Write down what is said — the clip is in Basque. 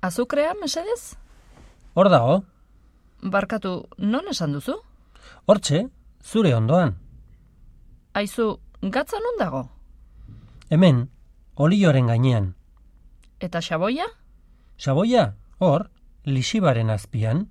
Azukrea, mesedez? Hor dago. Barkatu, non esan duzu? Hortxe, zure ondoan. Aizu, gatza non dago? Hemen, olioaren gainean. Eta xaboia? Xaboia, hor, lisibaren azpian.